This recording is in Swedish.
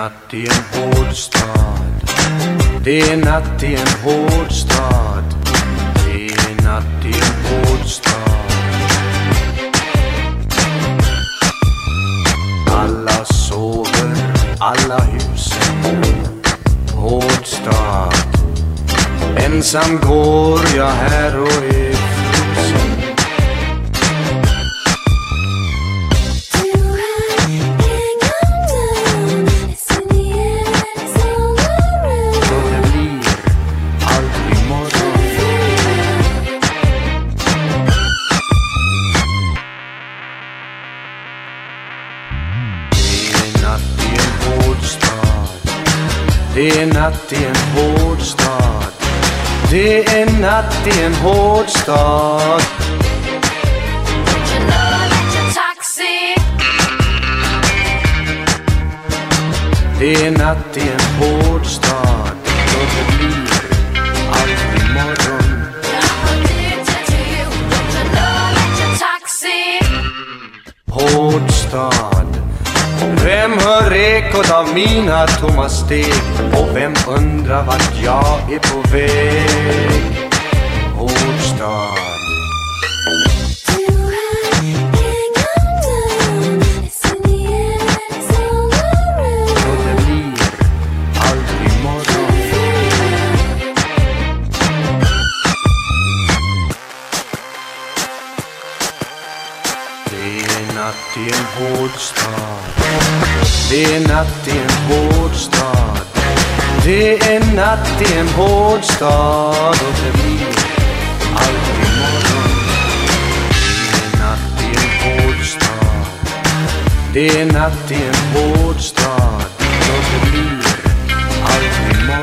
natt i en hård stad. Det är natt i en hård stad. Det är natt i en hård stad. Alla sover, alla husen. Hård stad. Ensam går jag här och är Det är natt i en hård stad. Det är natt i en hård stad. Det är natt i en hård stad. Och det blir aldrig morgon. Hård stad. Hör ekot av mina tomma steg? Och vem undrar vart jag är på väg? Hård Det är natt i en hård stad. Det är natt i en hård stad. Det är natt i en hård stad och det blir aldrig morgon. Det är natt i en hård stad. Det är natt i en hård stad och det blir aldrig morgon.